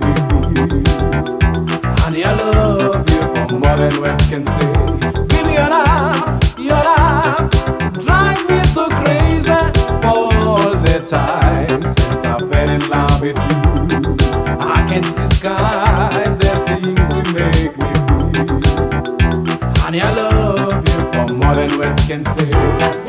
make me feel. Honey, I love you for more than words can say. Give me your love, your love. Drive me so crazy for all the time since I fell in love with you. I can't disguise the things you make me feel. Honey, I love you for more than words can say.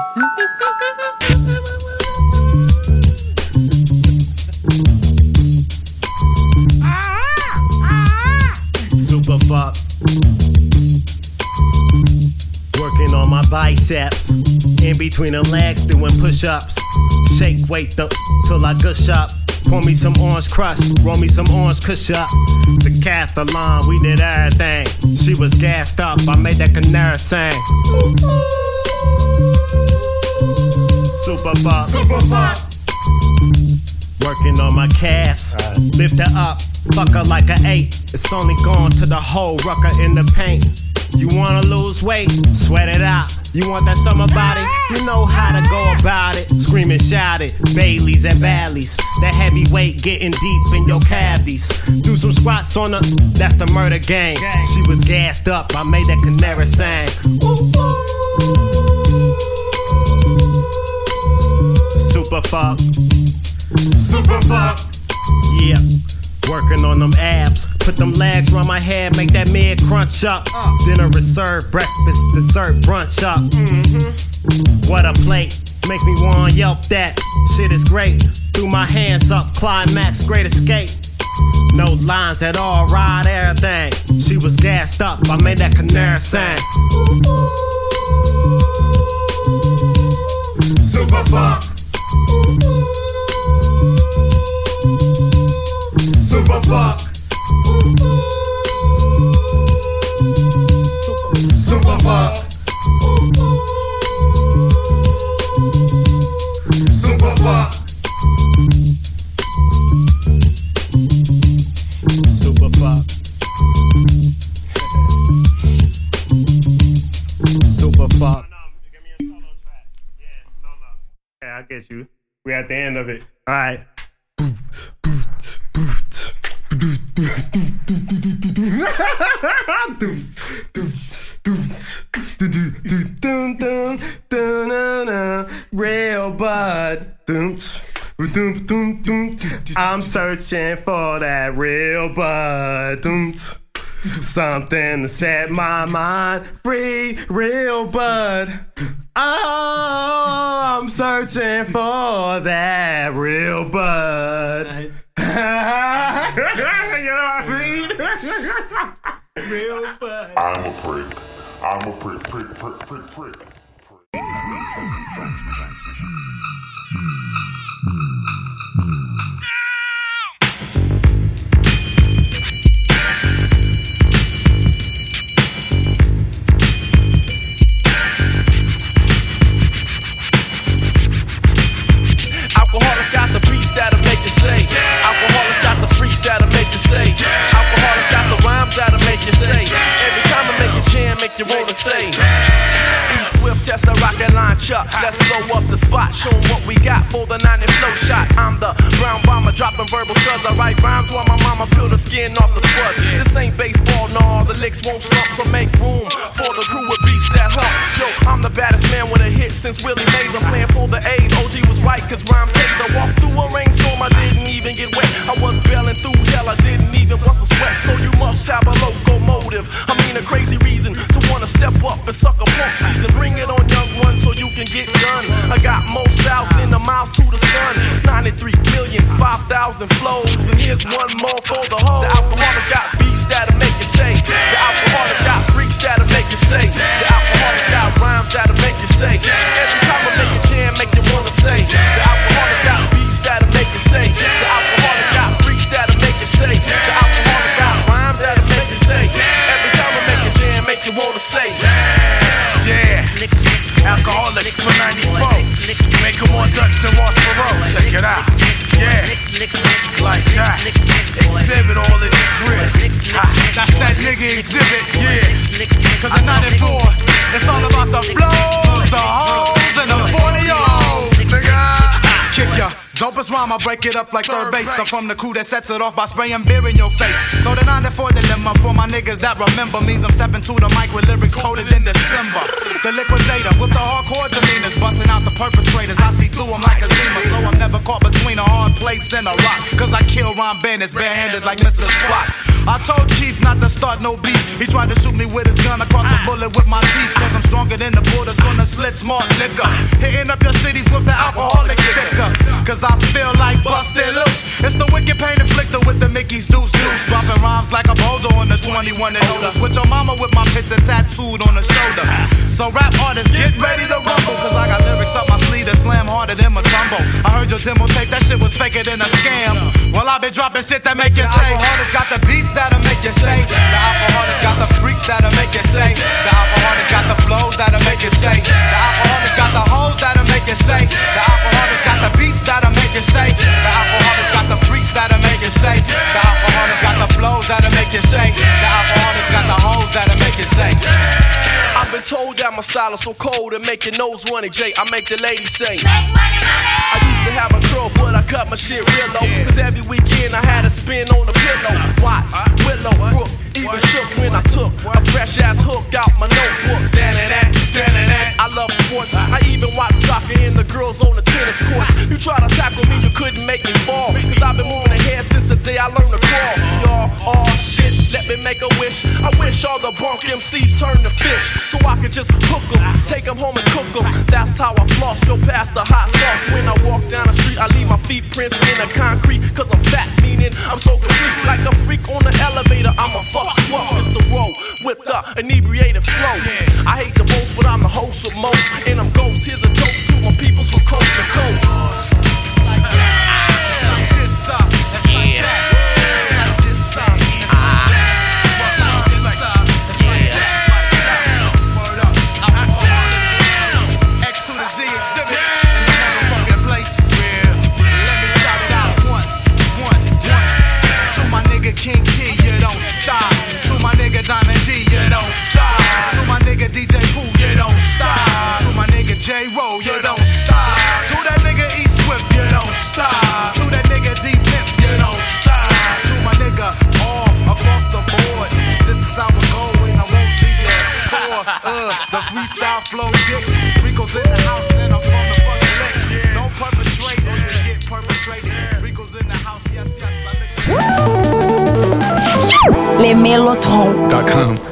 Super fuck. Working on my biceps. In between the legs, doing push ups. Shake weight up till I gush up. Pour me some orange crush, roll me some orange kush up. The Decathlon, we did everything. She was gassed up, I made that canary sing. Super fuck. Super fuck! Working on my calves. Lift her up, fuck her like an eight. It's only gone to the whole rucker in the paint. You wanna lose weight? Sweat it out. You want that summer body? You know how to go about it. Scream and shout it. Baileys and Bally's. That heavy weight getting deep in your cavities. Do some squats on her. That's the murder gang. She was gassed up. I made that canary sing. Super fuck. Super fuck! Yeah, working on them abs. Put them legs around my head, make that mid crunch up. Dinner is served, breakfast, dessert, brunch up. Mm-hmm. What a plate, make me wanna yelp that. Shit is great. Threw my hands up, climax, great escape. No lines at all, ride everything. She was gassed up, I made that canary sing. Super fuck! Super fuck! Super fuck! Super fuck! Super fuck. Super fuck. Yeah, I get you. We at the end of it. All right. Real bud. I'm searching for that real bud. Something to set my mind free, real bud. Oh, I'm searching for that real bud. you know what I mean? real bud. I'm a prick. I'm a prick, prick, prick, prick, prick. Alcoholics say. Alcoholics you wanna say. E Swift test the rocket launch up. Let's blow up the spot. Show what we got for the 90 flow shot. I'm the brown bomber dropping verbal studs. I write rhymes while my mama peel the skin off the spuds. This ain't baseball, no. The licks won't slump, so make room for the crew with beats that hump. Yo, I'm the baddest man with a hit since Willie Mays. I'm playing for the A's. OG was right, cause rhyme pays. I walked through a rainstorm, I didn't even get wet. I was bailing through hell, I didn't even bust a sweat. So you must have a locomotive. I mean, a crazy reason to wanna step up and suck a punk season. Bring it on, young one, so you can get done. I got more styles than the mouth to the sun. 93 million, 5,000 flows. And here's one more for the whole. The alcoholics got Rhyme, I break it up like third base. I'm from the crew that sets it off by spraying beer in your face. So the 94 dilemma for my niggas that remember means I'm stepping to the mic with lyrics coded in December. The liquidator with the hardcore demeanors, busting out the perpetrators. I see through them like a zima. So I'm never caught between a hard place and a rock. Cause I kill Ron Bandits barehanded like Mr. Spot. I told Chief not to start no beef. He tried to shoot me with his gun. I caught the bullet with my teeth. Cause I'm stronger than the borders on the slit smart liquor. Hitting up your cities with the alcoholic stickers. Cause I feel like busted loose. It's the wicked pain inflicted with the Mickey's deuce deuce. Dropping rhymes like a boulder on the 21 and older. With your mama with my picture tattooed on the shoulder. So rap artists, get ready to rumble. Cause I got lyrics up my sleeve that slam harder than my tumble. I heard your demo tape, that shit was faker than a scam. Well, I've been dropping shit that make you say. Alcoholics got the beats that'll make you say. The alcoholics got the freaks that'll make you say. The alcoholics got the flows that'll make you say. The alcoholics got the hoes that'll make you say. The alcoholics got the beats that'll make you say. The alcoholics got the freaks that'll make you say. Style is so cold and make your nose runny, Jay. I make the ladies say. I used to have a curl, but I cut my shit real low. Cause every weekend I had a spin on the pillow. Watts, Willow, Brook, even shook when I took a fresh ass hook out my notebook. I love sports. I even watch soccer and the girls on the tennis courts. You try to tackle me, you couldn't make me fall. Cause I've been moving ahead since the day I learned to crawl. Y'all, oh shit, let me make a wish. I wish all the bunk MCs turned to fish. So I could just hook 'em, take 'em home and cook 'em. That's how I floss, go past the hot sauce. When I walk down the street, I leave my feet prints in the concrete. Cause I'm fat, meaning I'm so complete. Like a freak on the elevator, I'm a fuck you up, Mr. Roll, with the inebriated flow. I hate the most, but I'm the host of most. And I'm ghost. Here's a toast to my peoples from coast to coast. Style flow dicks. Rico's in the house and I'm the fucking. Don't perpetrate or you get perpetrated. Rico's in the house, yes, yes. I